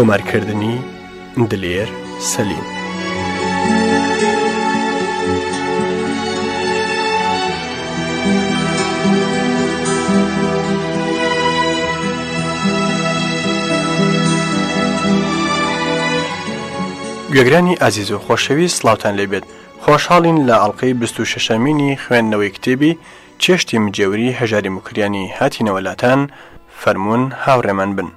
تۆمارکردنی دلێر سەلیم. گوێگرانی ئازیز و خۆشەوی سلااوان لێبێت خۆشحاڵین لە ئەڵلقەی 26شەمینی خوێندنەوەی کتێبی چێشتی مجێوری هەژاری مکریانی هاتینەوەلاتان فەرمونون هاوڕێمان بن.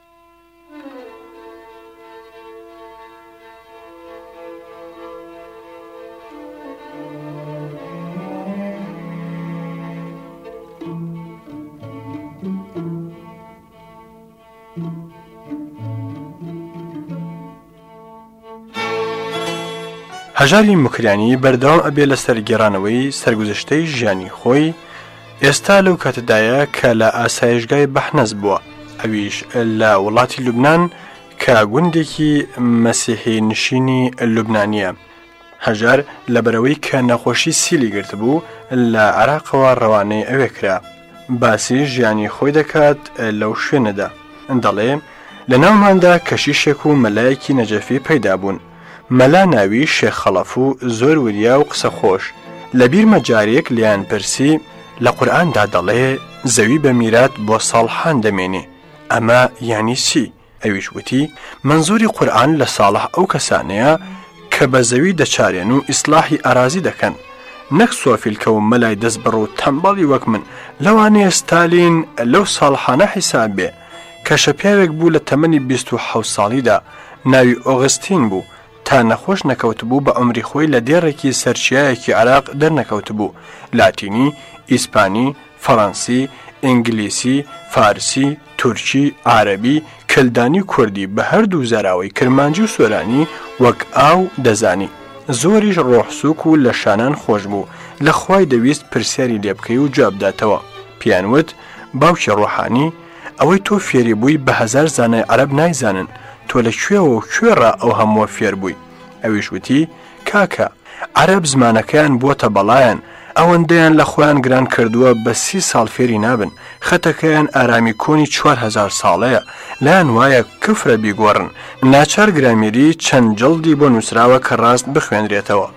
هەژاری مکرانی بەردەوام ئەبێ لەسەر گێڕانەوەی سەرگوزشتەی ژیانی خۆی ئێستا لەو کاتەدایە کە لە ئاسایشگای بەحنەز بووە ئەویش لە وڵاتی لوبناان کە گوندێکی مەسیحی نشینی لوبنانیە. هەژار لە بەرەوەی کە نەخۆشی سیلی گرت بوو لە عراقەوە ڕەوانەی ئەوێ کرا. باسی ژیانی خۆی دەکات لەو شوێنەدا. دەڵێ لە ناوماندا کەشیشێک و مەلایەکی نەجەفی پەیدا بوون مەلا ناوی شێخەڵەف و زۆر وریا و قسە خۆش لە بیرمە جارێک لیان پرسی لە قورآاندا دەڵێ زەوی بە میرات بۆ ساڵحان دەمێنێ ئەمە ینی چی ئەویش وتی منزوری قورآن لە ساڵح ئەو کەسانەیە کە بە زەوی دەچارێن و ئیسلاحی ئارازی دەکەن نەک سۆفیلکە و مەلای دەست بڕ و تەمباڵی وەک من لەوانەیە ستالین لەو ساڵحانە حیسابێ کە شەپیاوێک بوو لە تەمەنی 26 ساڵیدا ناوی ئۆغستین بوو تا نەخۆش نەکەوتبوو بە ئەمری خۆی لە دێڕێکی سەرچایەکی عراق دەرنەکەوتبوو لاتینی، ئیسپانی، فەڕەنسی، ئینگلیسی، فارسی، تورکی، عربی، کلدانی کوردی بە هەردوو زەراوی کرمانجی و سۆرانی وەک ئاو دەزانی. زۆریش ڕۆحسوک و لە شانان خۆش بوو لە خی دەویست پرسیاری لێبکەی و جوابداتەوە پیانوت باوکی ڕۆحانی ئەوەی تۆ فێری بووی بە هزار زانای عرب نایزانن تۆ لە کوێوە کوێڕ ئەو هەمووە فێر بووی ئەویشوتی کاکە عرب زمانەکەیان بۆتە بەڵایەن ئەوەندەیان لە خۆیان گران کردووە بە سی ساڵ فێری نابن خەتەکەیان ئارامی کۆنی 4هزار ساڵەیە لاەن وایە کفرە بیگۆڕن ناچار گرامیری چەند جڵدی بۆ نووسراوە کە ڕاست بخوێنرێتەوە.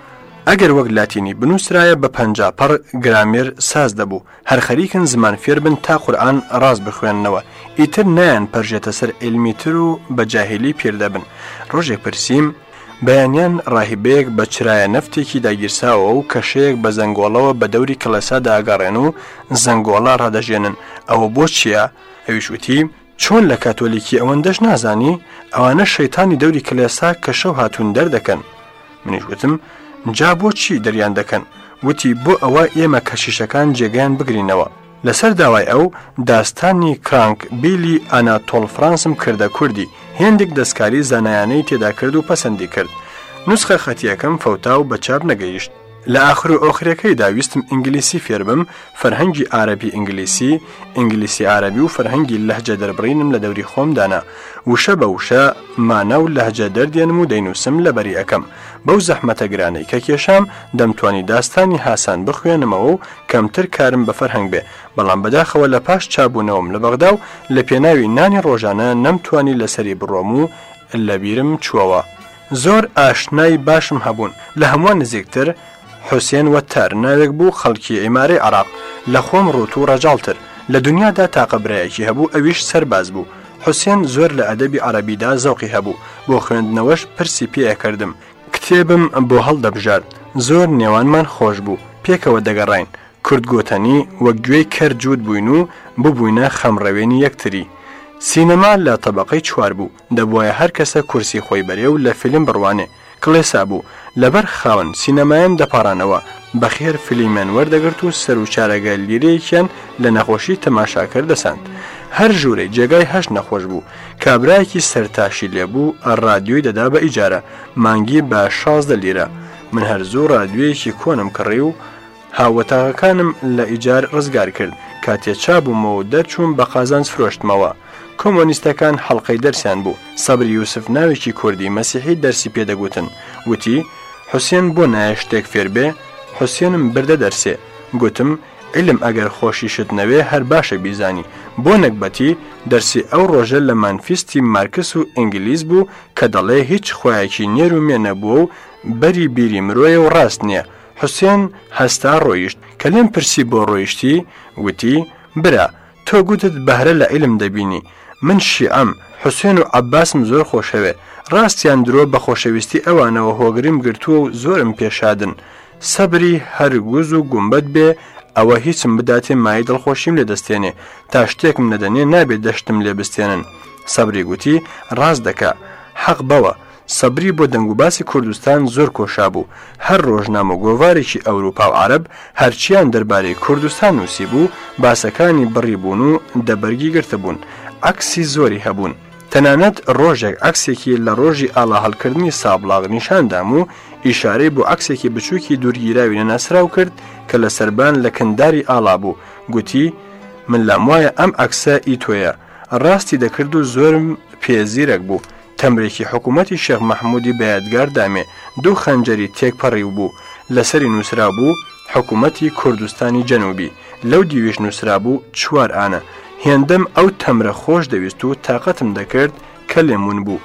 ئەگەر وەک لاتینی بنووسرایە بە پنجپەر گرامێر ساز دەبوو هەر خەریکن زمان فێر بن تا قورآن ڕاست بخوێندنەوە ئیتر نیان پەرژێتە سەر ئلمیتر و بە جاهلی پێر دەبن ڕۆژێک پرسییم بەیانیان ڕاهیبەیەک بە چرایە نفتێکی داگیرساوە و کەشەیەک بە زەنگۆڵەوە بە دەوری کلەسا داگەڕێن و زەنگۆڵا ڕدەژێنن ئەوە بۆ چییە؟ ئەویشوتی چۆن لە کاتۆلیکی ئەوەندەش نازانی ئەوانە شەیتانی دەوری کلێسا کە شەو هاتوون دەردەکەن منیشگوتم جا بۆ چی دەریان دەکەن وتی بۆ ئەوە ئێمە کەشیشەکان جێگەیان بگرینەوە لەسەر داوای ئەو داستانی کرانک بیلی ئەناتۆڵ فرانسم کردە کوردی هێندێک دەستکاری زانایانەی تێدا کرد و پەسەندی کرد نوسخە خەتیەکەم فەوتا و بەچاب نەگەیشت لە ئاخر و ئۆخرەکەیدا ویستم ئینگلیسی فێربم فەرهەنگی ئارەبی ئینگلیسی ئینگلیسی ئارەبی و فەرهەنگی لەهجە دەربڕینم لە دەوری خۆمدانا وشە بە وشە مانە و لەهجە دەردێنم و دەینوسم لە بەری ئەەکەم بەو زەحمەتە گرانەی کە کێشام دەمتوانی داستانی هاسان بخوێنمەوە و کەمتر کارم بە فەرهەنگ بێ بەڵام بەداخەوە لە پاش چابوونەوەم لە بەغدا و لە پێناوی نانی ڕۆژانە نەمتوانی لەسەری بڕۆم و لەبیرم چووەوە. زۆر ئاشنای باشم هەبوون لە هەمووان نزیکتر حوسێن وەتەر ناوێک بوو خەڵکی ئێماری عراق لە خۆم ڕوت و ڕەجاڵتر لە دنیادا تاقەبرایەکی هەبوو ئەویش سەرباز بوو حوسێن زۆر لە ئەدەبی عربیدا زەوقی هەبوو بۆ خوێندنەوەش پرسی پێکردم کتێبم بۆ هەڵدەبژار زۆر نێوانمان خۆش بوو پێکەوە دەگەڕین کوردگۆتەنی وەک گوێی کەرجوت بووین و ببووینە خەمڕەوێنی یەکتری سینەما لە تەبقەی چوار بوو دەبواە هەر کەسە کورسی خۆی بەرێ و لە فیلم بڕوانێ کڵێسا بوو لەبەر خاون سینەمایان دەپارانەوە بەخێر فلیمەن وەردەگرت و سەر و چارەگە لیرەیەکیان لە نەخۆشی تەماشاکە دەسند. هەر ژوورەی جێگای هەش نەخۆش بوو، کابراایکی سەرتاشی لێبوو ڕادیۆی دەدا بە ئیجارە، مانگی بە شازدە لیرە، من هەر زوو ڕادوەیەکی کۆنم کڕی و هاوەتاغەکانم لە ئیجار ڕزگار کرد کاتێ چابوومەوە دەرچوون بە قازانس فرۆشتمەوە. کۆمۆنیستەکان حەڵلقەی دەرسیان بوو سەبر یوسف ناوێکی کوردی مەسیحی دەرسی پێدەگوتن وتی حوسێن بۆ نایە شتێک فێربێ حوسێنم بردە دەرسێ گوتم علم ئەگەر خۆشیشت نەوێ هەر باشە بیزانی بۆ نەکبەتی دەرسی ئەو ڕۆژە لە مانفیستی مارکس و ئینگلیس بوو کە دەڵێ هیچ خۆیەکی نێر و مێنەبووە و بەری بیری مرۆیە و ڕاست نییە حوسێن هەستا ڕۆیشت کە لێم پرسی بۆ ڕۆیشتی وتی برا تۆ گوتت بەهرە لە عیلم دەبینی من شیعم حوسێن و عباسم زۆر خۆشەوێ ڕاستیان درۆ بە خۆشەویستی ئەوانەوە هۆگریم گرتووە و زۆرم پێشادن سەبری هەرگوز و گومبەت بێ ئەوە هیچم بداتێ مای دڵخۆشیم لێ دەستێنێ تا شتێکم نەدەنێ نابێت دەشتم لێ بستێنن سەبری گوتی ڕاست دەکا حەق بەوە سەبری بۆ دەنگوباسی کوردستان زۆر کۆشا بوو هەر ڕۆژنامە گۆوارێکی ئەوروپا و عرب هەرچیان دەربارەی کوردستان نووسی بوو باسەکانی بڕیبوون و دەبەرگی گرتە بوون عکسی زۆری هەبوون. تەنانەت ڕۆژێک عکسێکی لە ڕۆژی ئالا هەڵکردنی سابلاغ نیشاندام و ئیشارەی بۆ عکسێکی بچووکی دوورگیراوی نەناسراو کرد کە لە سربان لە کندداری ئالا بوو گوتی من لام وایە ئەم عکسە ئی تۆیە ڕاستی دەکرد و زۆرم پێزیرەک بوو تەمرێکی حکوومەتی شێخ مححمودی بەیادگار دامێ دوو خەنجەری تێکپەڕی بوو لەسری نووسرا بوو حکوومەتی کوردستانی جەنوبی لەو دیویش نووسرا بوو چوار ئاە هێندەم ئەو تەمرە خۆش دەویست و تااقەتم دەکرد کە لێمون بوو.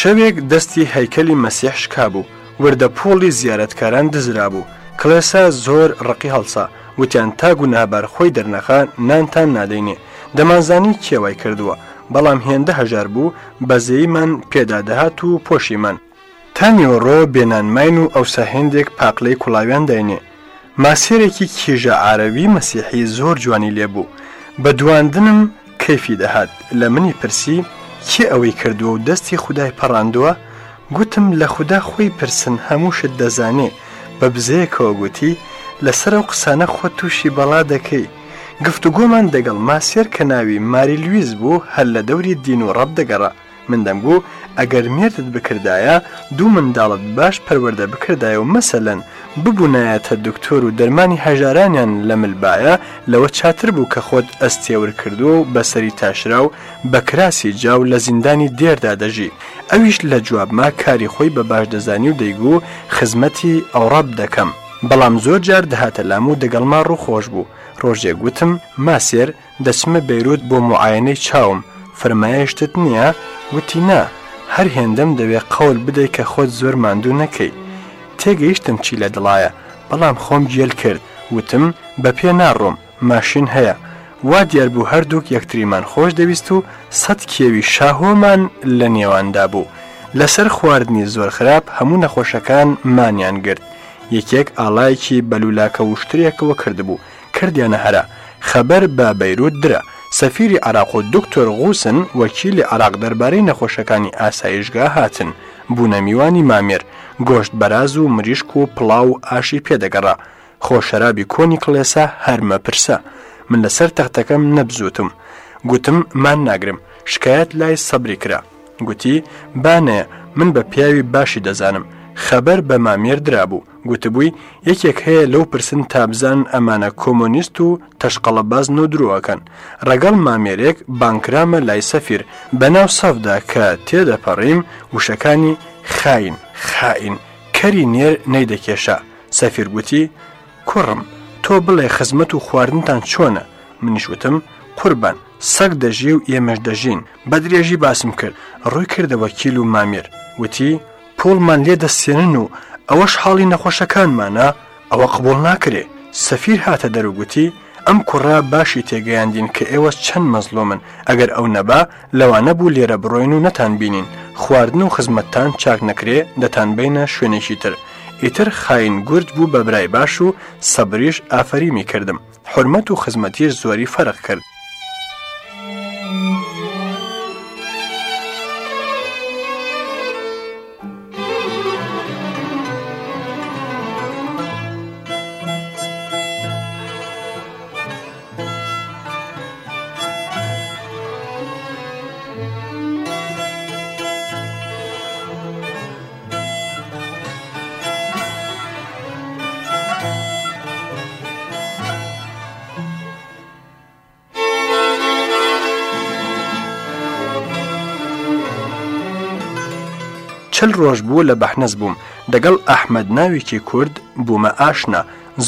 شەوێک دەستی هەیکەلی مەسیح شکابوو وردە پۆڵی زیارەتکاران دزرا بوو کلێسا زۆر ڕقی هەڵسا وتیان تاگ و نابار خۆی دەرنەخان نانتان نادەینێ دەمانزانی کێوای کردووە بەڵام هێندە هەژار بوو بەزەیمان پێدادەهات و پۆشیمان تانیۆڕۆ بێنانماین و ئەوسا هێندێک پاقلەی کوڵاویان داینێ ماسیرێکی کێژە ئاەوی مەسیحی زۆر جوانی لێبوو بە دواندنم کەفی دەهات لە منی پرسی کێ ئەوەی کردووە و دەستی خودای پەڕاندووە گوتم لە خوددا خۆی پرسن هەمووشت دەزانێ بە بزەیەکەوە گوتی لەسەر و قسانە خۆ تووشی بەڵا دەکەی گفتوگۆمان دەگەڵ ماسێر کە ناوی ماری لویز بوو هەر لە دەوری دین و ڕەب دەگەڕە من دەمگو ئەگەر مێردت بکردایە دوو منداڵت باش پەروەەردە بکردایە و مەسەلەن ببوونایەتە دکتۆر و دەرمانی هەژارانیان لە ملبایە لەوە چاتر بوو کە خۆت ئەستێور کردو و بەسەری تاشرا و بە کراسی جااو لە زیندانی دێردا دەژی ئەویش لە جوابما کاری خۆی بە باش دەزانی و دەیگو خزمەتی ئەوڕاب دەکەم. بەڵام زۆر جار دەهاتە لام و دەگەڵما ڕوو خۆش بوو ڕۆژێک گوتم ماسێر دەچمە بەیروت بۆ معاینەی چاوم فەرمایشتت نییە وتی نا هەر هێندەم دەوێ قەول بدەی کە خۆت زۆر ماندوو نەکەی تێگەیشتم چی لە دڵایە بەڵام خۆم گێل کرد وتم بە پێ ناڕۆم ماشین هەیە وا دیار بوو هەردووک یەکتریمان خۆش دەویست و سەد کێوی شاهۆمان لە نێواندا بوو لەسەر خواردنی زۆر خراپ هەموو نەخۆشەکان مانیان گرت یەکێک ئاڵایکی بەلولاکە وشترێکەوە کردبوو کردیانە هەرا خەبەر بە بەیرود درە سەفیری عراق و دکتۆر غوسن وەکیلی عراق دەربارەی نەخۆشەکانی ئاسایشگا هاتن بوونە میوانی مامێر گۆشت بەراز و مریشک و پڵاو و ئاشی پێدەگەڕا خۆشەرابی کۆنی کڵێسا هەرمە پرسە من لەسەر تەختەکەم نەبزوتم گوتم مان ناگرم شکایەت لای سەبری کرا گوتی بانێ من بە پیاوی باشی دەزانم خەبەر بە مامێر درابوو گوتبووی یەکێک هەیە لەو پرسن تابزان ئەمانە کۆمۆنیست و تەشقەڵە باز نودرووەکەن ڕەگەڵ مامێرێک بانکرامە لای سەفیر بەناو سەفدا کە تێدەپەڕیم وشەکانی خاین خاین کەری نێر نەیدەکێشا سەفیر گوتی کوڕم تۆ بڵێ خزمەت و خواردنتان چۆنە منیشوتم قوربان سەگ دەژێ و ئێمەش دەژین بە درێژی باسم کرد ڕووی کردەوە کیل و مامێر وتی پۆڵمان لێ دەستێنن و ئەوەش حاڵی نەخۆشەکانمانە ئەوە قبول ناکرێ سەفیر هاتە دەروگوتی ئەم کوڕا باشی تێگەیاندین کە ئێوە چەند مەزلومن ئەگەر ئەو نەبا لەوانە بوو لێرە بڕۆین و نەتان بینین خواردن و خزمەتتان چاک نەکرێ دەتان بینە شوێنێکی تر ئیتر خاین گورج بوو بە برای باش و سەبریش ئافەریمی کردم حرمەت و خزمەتیش زۆری فەرق کرد چل ڕۆژ بوو لە بەحنەز بووم دەگەڵ ئەحمد ناوێکی کورد بوومە ئاشنا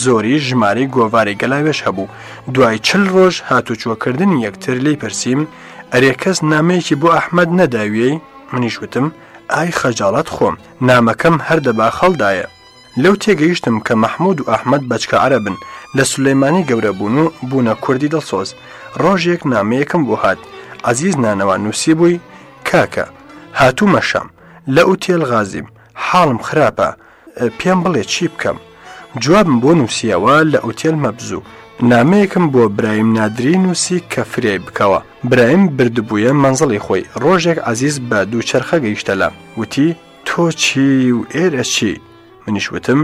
زۆری ژمارەی گۆواری گەلاوێش هەبوو دوای چل ڕۆژ هاتوچووەکردنی یەکتر لی پرسییم ئەرێ کەس نامەیەکی بۆ ئەحمد نەداویەی منیشوتم ئای خەجاڵات خۆم نامەکەم هەردەبا خەڵدایە لەو تێگەیشتم کە مەحمود و ئەحمد بەچکە عرەبن لە سلەیمانی گەورە بوون و بوونە کوردی دڵسۆز ڕۆژێک نامەیەکم بۆ هات عزیز نانەوە نووسی بووی کاکە هاتوومە شەم لە ئوتێل غازیم حاڵم خراپە پێم بڵێ چی بکەم جوابم بۆ نووسیەوە لە ئوتێل مەبزوو نامەیەکم بۆ برایم نادری نووسی کە فرێ بکەوە برایم بردبووە منزڵی خۆی ڕۆژێک عزیز بە دوو چرخە گەیشتە لە وتی تۆ چی و ئێرە چی منیشوتم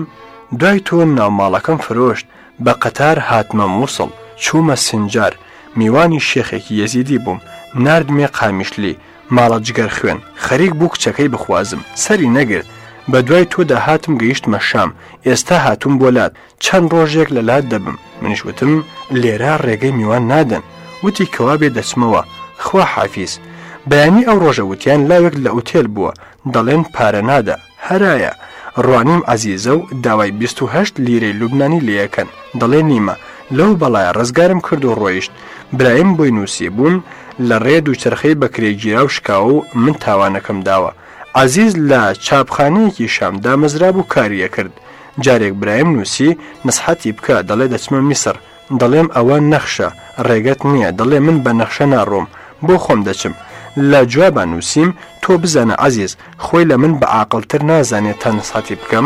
دوای تۆ ناوماڵەکەم فرۆشت بە قەتار هاتمە مووسڵ چوومە سنجار میوانی شێخێکی یەزیدی بووم نردمێ قامیشلی ماڵە جگەر خوێن خەریک بوو کچەکەی بخوازم سەری نەگرت بە دوای تۆدا هاتم گەیشتمە شام ئێستا هاتوم بۆلات چەند ڕۆژێک لە لات دەبم منیشوتم لێرا ڕێگەی میوان نادەن وتی کەوا بێ دەچمەوە خوا حافیز بەیانی ئەو ڕۆژە وتیان لاوێک لە ئوتێل بووە دەڵێن پارە نادە هەرایە ڕوانیم ئازیزە و داوای 28 لیرەی لوبنانی لەکەن دەڵێ نیمە لەو بەڵایە ڕزگارم کرد و ڕۆیشت برایم بۆی نووسێ بوون لە ڕێد و چرخەی بەکرێگیرا و شکاو و من تاوانەکەم داوە عزیز لە چاپخانەیەکی شامدا مەزراب و کاریە کرد جارێک برایم نووسی نسحەتی بکە دەڵێ دەچمە میسر دەڵێم ئەوە نەخشە ڕێگەت نییە دەڵێ من بە نەخشە ناڕۆم بۆ خۆم دەچم لە جوابە نووسیم تۆ بزانە عزیز خۆی لە من بە عاقلتر نازانێت تا نسحەتی بکەم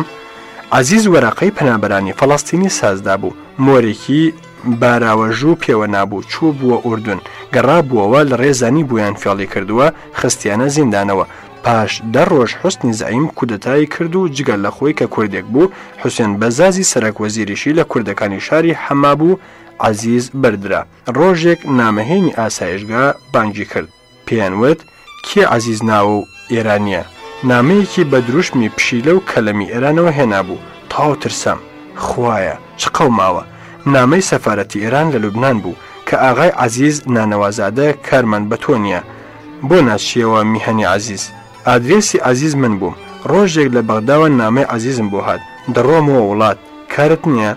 عزیز وەراقەی پەنابەرانی فەڵاستینی سازدا بوو مۆرێکی باراوەژوو پێوە نابوو چوو بووە ئوردون گەڕابووەوە لە ڕێزانی بوویان فێڵی کردووە خستیانە زیندانەوە پاش دە ڕۆژ حستنی زعیم کودتایی کرد و جگەل لە خۆی کە کوردێک بوو حوسێن بەزازی سەرکوەزیریشی لە کوردەکانی شاری حەما بوو عزیز بردرا ڕۆژێک نامەهێنی ئاسایشگا بانگی کرد پێیانوت کێ عزیز ناوە و ئێرانە نامەیەکی بە دروشمی پشیلە و کەلەمی ئێرانەوە هێنا بوو تاو ترسەم خوایە چ قەوماوە نامەی سەفاەتی ئێران لە لوبنان بوو کە ئاغای عزیز نانەوازادە کارمان بە تۆ نییە بۆ ناشیەوە میهنی عزیز ئادرێسی عزیز من بووم ڕۆژێک لە بەغداوە نامەی عزیزم بۆ هات دەڕۆمەوە وڵات کارت نییە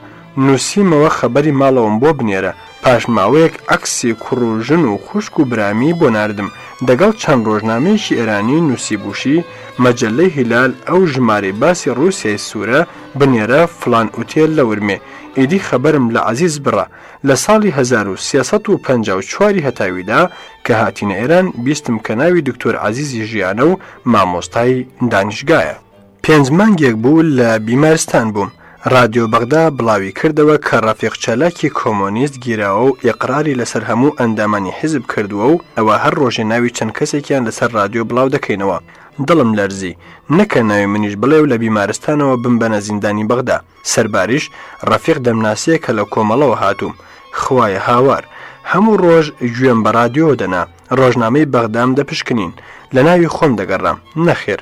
نووسیمەوە خەبەری ماڵەوەم بۆ بنێرە پاشماوەیەک ئەکسی کوڕژن و خوشک و برامی بۆ نردم دەگەڵ چەند ڕۆژنامەیەکی ئێرانی نووسیبوشی مەجللەی هیلال ئەو ژمارە باسی رووسیای سوورە بنێرە فلان ئوتێل لە ورمێ ئیدی خەبەرم لە عزیز بڕە لە ساڵی 1950 هەتاویدا کە هاتینە ئێران بیستم کە ناوی دکتۆر عزیزی ژیانە و مامۆستای دانیشگایە. پێنج مانگێک بوو لە بیمارستان بووم. رادیۆ بەغدا بڵاوی کردەوە کە ڕافێق چالاکی کۆمۆنیست گیراوە و ئێقراری لەسەر هەموو ئەندامانی حیزب کردووە و ئەوە هەر ڕۆژێ ناوی چەند کەسێکیان لەسەر رادیۆ بڵاو دەکەینەوە دڵم لەرزی نەکە ناوی منیش بڵێ و لە بیمارستانەوە بم بەنە زیندانی بەغدا سەرباریش ڕەفیق دەمناسیە کە لە کۆمەڵەوە هاتووم خوایە هاوار هەموو ڕۆژ گوێم بە رادیۆ دەنا ڕۆژنامەی بەغدام دەپشکنین لە ناوی خۆم دەگەڕام نەخێر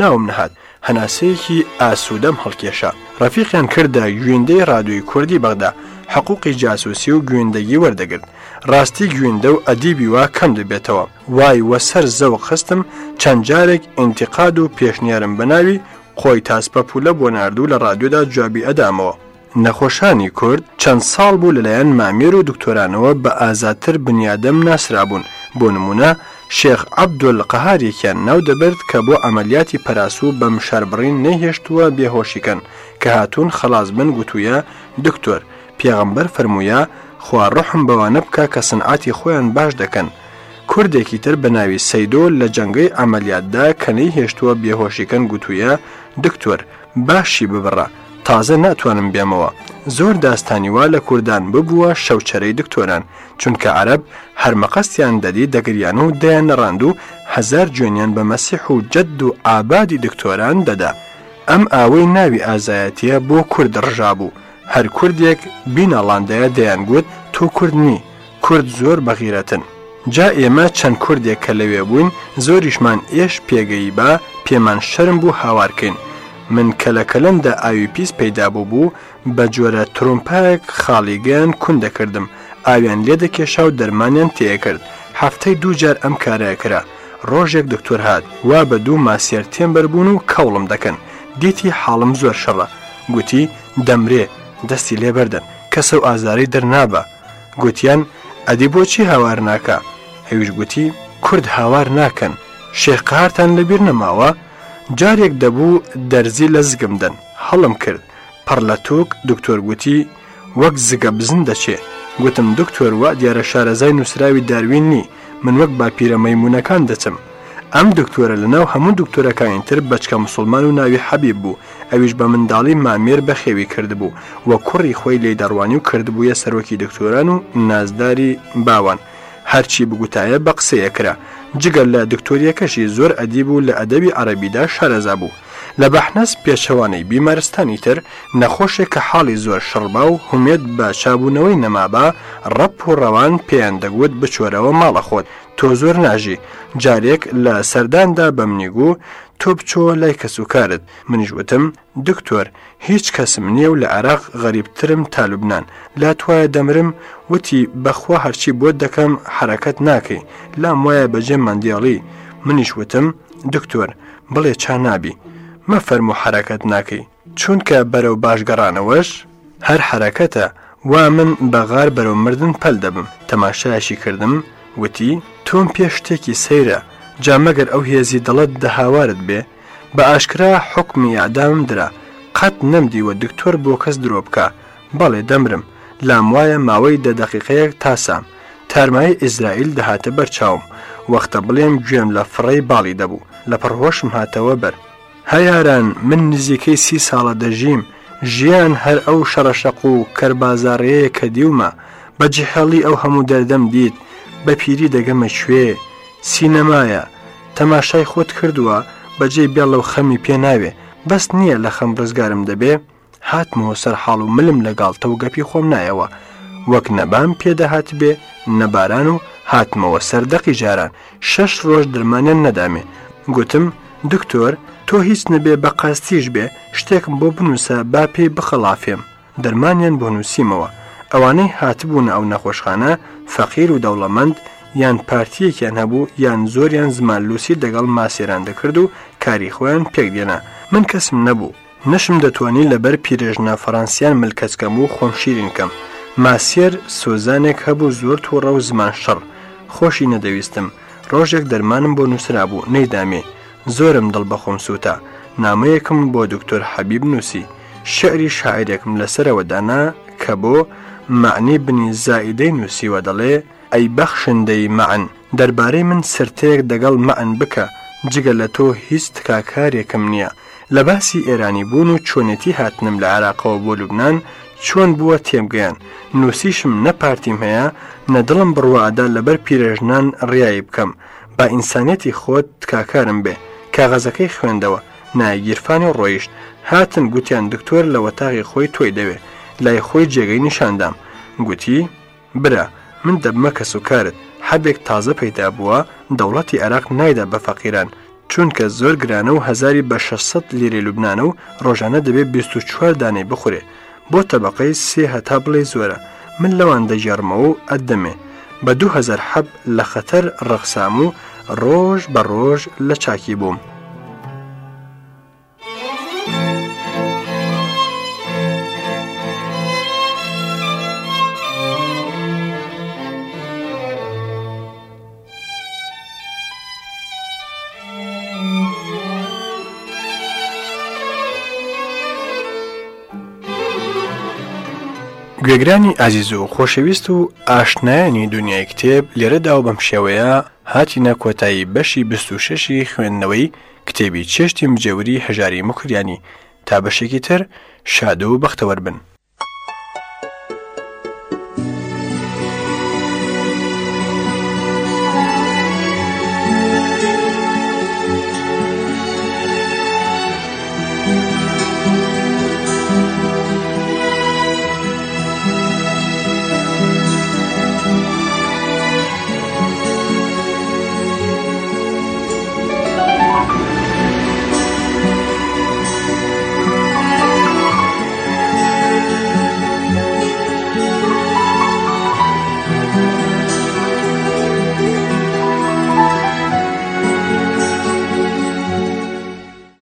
ناوم نەهات هەناسەیەکی ئاسوودەم هەڵکێشا ڕەفیقیان کردە گوێندەی رادووی کوردی بەغدا حقوقی جاسوسی و گوێندەگی وەردەگرت ڕاستی گوێندە و ئەدیبی وا کەم دەبێتەوە وای وەسەر زەوە خستم چەند جارێک ئینتیقاد و پێشنیارم بەناوی خۆی تاسپە پولە بۆ نردوو لە رادیۆدا جوابی ئەدامەوە نەخۆشانی کورد چەند ساڵ بوو لەلایەن مامێر و دکتۆرانەوە بە ئازاتر بنیادەم ناسرابوون بۆ نمونە شێخ عبدول قەهارێکیان ناو دەبرد کە بۆ ئەمەلیاتی پەراسو بەم شەربڕین نەهێشتووە بێهۆشیکەن کە هاتوون خلاص بن گوتوویە دکتۆر پێغمبەر فرموویە خوارڕحم بەوانە بکە کە سنعاتی خۆیان باش دەکەن. کوردێکی تر بە ناوی سەیدۆ لە جەنگەی ئەمەلیاتدا کەنەی هێشتووە بێهۆشیکەن گوتوویە دکتۆر باشی ببڕە تازە ناتوانم بێمەوە زۆر داستانیوا لە کوردان ببووە شەوچەرەی دکتۆران چونکە عرب هەرمەقەستیان دەدی دەگریان و دەیان نەڕاند و هزار جوێنیان بە مەسیح و جەد و ئابادی دکتۆران دەدا ئەم ئاوەی ناوی ئازایەتیە بۆ کورد ڕژا بوو هەر کوردێک بینەڵاندەیە دەیانگوت تۆ کوردنی کورد زۆر بەغیرەتن جا ئێمە چەند کوردێک کە لەوێ بووین زۆریشمان ئێش پێگەی بە پێمان شەرم بوو هاوارکەین من کە لە کەلەمدا ئاوی پیس پەیدا بوو بوو بە جۆرە ترۆمپایەک خاڵیگەیان کون دەکردم ئاویان لێ دەکێشا و دەرمانیان تێکرد هەفتەی دووجار ئەم کارەیەکرا ڕۆژێک دکتۆر هات وا بە دوو ماسیەر تێمبەر بوون و کەوڵم دەکەن دیتی حاڵم زۆر شەڵە گوتی دەمرێ دەستی لێبەردەن کەسە و ئازاری دەرنابە گوتیان ئەدی بۆچی هاوار ناکە هەویش گوتی کورد هاوار ناکەن شێقارتان لەبیر نەماوە جارێک دەبوو دەرزی لە زگمدن هەڵم کرد پڕ لە تۆک دکتۆر گوتی وەک زگە بزن دەچێ گوتم دکتۆر وا دیارە شارەزای نووسراوی داروین نی من وەک باپیرە مەمونونەکان دەچم ئەم دکتۆرە لەناو هەموو دکتۆرەکانی تر بەچکە مسلمان و ناوی حەبی بوو ئەویش بە منداڵی مامێر بەخێوی کردبوو وە کوڕی خۆی لێداڕوانی و کردبوویە سەرۆکی دکتۆران و نازداری باوان هەرچی بگوتایە بە قسەیەکرا جگەل لە دکتۆریەکەشی زۆر ئەدی بوو لە ئەدەبی عەربیدا شارەزا بوو لە بەحنەس پێشەوانەی بیمارستانی تر نەخۆشێک کە حاڵی زۆر شڕبا و هومێت بە چابوونەوەی نەمابا ڕەپ و ڕەوان پێیان دەگوت بچۆرەوە ماڵە خۆت تۆ زۆر ناژی جارێک لە سەرداندا بەمنیگو تۆ بچۆ لای کەسوکارت منیشوتم دکتۆر هیچ کەسم نییە و لە عراق غەریبترم تالوبنان لا توایە دەمرم وتی بەخوا هەرچی بۆت دەکەم حرەکەت ناکەی لام وایە بەجێ مندیاڵی منیشوتم دکتۆر بڵێ چا نابی مەفەرم و حرەکەت ناکەی چونکە بەرەو باشگەڕانەوەش هەر حرەکەتە وا من بەغار بەرەو مردن پەل دەبم تەماشایشی کردم وتی تۆم پێش شتێکی سەیرە جامەگەر ئەو هێزی دەڵت دەهاوارت بێ بە ئاشکرا حکمی ئادام درا قەت نەمدیوە دکتۆر بۆ کەس درۆ بکە بەڵێ دەمرم لام وایە ماوەی دە دەقیقەیەک تاسام تارمایی ئیزرائیل دەهاتە بەرچاوم وەختە بڵێم گوێم لە فڕی باڵی دەبوو لە پڕهۆشم هاتەوە بەر هەیاران من نزیکەی سی ساڵە دەژیم ژیان هەر ئەو شەڕەشەق و کەربازارەیە کە دیومە بە جیحەڵی ئەو هەموو دەردەم دیت بە پیری دەگەمە کوێ سینەمایە تەماشای خۆت کردووە بەجێ بێڵ لەو خەمی پێ ناوێ بەست نییە لە خەم ڕزگارم دەبێ هاتمەوە سەر حاڵ و ملم لەگاڵ تەو گەپی خۆم نایەوە وەک نەبام پێدەهات بێ نەباران و هاتمەوە سەردەقی جاران شەش ڕۆژ درمانیان نەدامێ گوتم دکتۆر تۆ هیچ نەبێ بە قەستیش بێ شتێکم بۆ بنووسە با پێی بخەڵافێم دەرمانیان بۆ نووسیمەوە ئەوانەی هاتبوون ئەو نەخۆشخانە فەقیر و دەوڵەمەند یان پارتیەکیان هەبوو یان زۆریان زمانلوسی دەگەڵ ماسیێران دەکرد و کاری خۆیان پێکدێنا من کەسم نەبوو نەشم دەتوانی لەبەر پیرێژنە فەەنسیان ملکەچکەم و خۆمشیرینکەم ماسیێر سۆزانێک هەبوو زۆر تووڕە و زمان شەڕ خۆشی نەدەویستم ڕۆژێک دەرمانم بۆ نووسرا بوو نەیدامێ زۆرم دڵ بەخۆم سووتە نامەیەکم بۆ دکتۆر حەبیب نووسی شعری شاعرێکم لەسەرەوە دانا کە بۆ معنی بنی زائیدەی نووسیوە دەڵێ ئەی بەخشندەی مەعن دەربارەی من سرتێک دەگەڵ مەعن بکە جگە لە تۆ هیچ تکاکارێکم نییە لە باسی ئێرانی بوون و چۆنێتی هاتنم لە عراقەوە بۆ لوبنان چۆن بووە تێمگەیان نووسیشم نەپارتیم هەیە نەدڵم بڕوادا لەبەر پیرەژنان ڕیایی بکەم با ئینسانەتی خۆت تکاکارم بێ کاغەزەکەی خوێندەوە نایگیرفانی ڕۆیشت هاتن گوتیان دکتۆر لە وەتاغی خۆی تۆی دەوێ لای خۆی جێگەی نیشاندام گوتی برا من دەبمە کەس و کارت حەبێک تازە پەیدا بووە دەوڵەتی عراق نایدا بە فەقیران چونکە زۆر گرانە و هزاری بە 600 لیری لوبناانە و ڕۆژانە دەبێت 24 دانەی بخورێ بۆ تەبقەی سێ هەتا بڵێ زۆرە من لەوان دەژێرمەوە ئەدەمێ بە 2000 حەب لە خەتەر ڕەخسام و ڕۆژ بە ڕۆژ لە چاکی بووم. گوێگرانی ئازیز و خۆشەویست و ئاشنایانی دنیای کتێب لێرەدا و بەم شێوەیە هاتینە کۆتایی بەشی 26شی خوێندنەوەی کتێبی چێشتی مجێوری هەژاری مکریانی تا بەشێکی تر شادە و بەختەوە بن.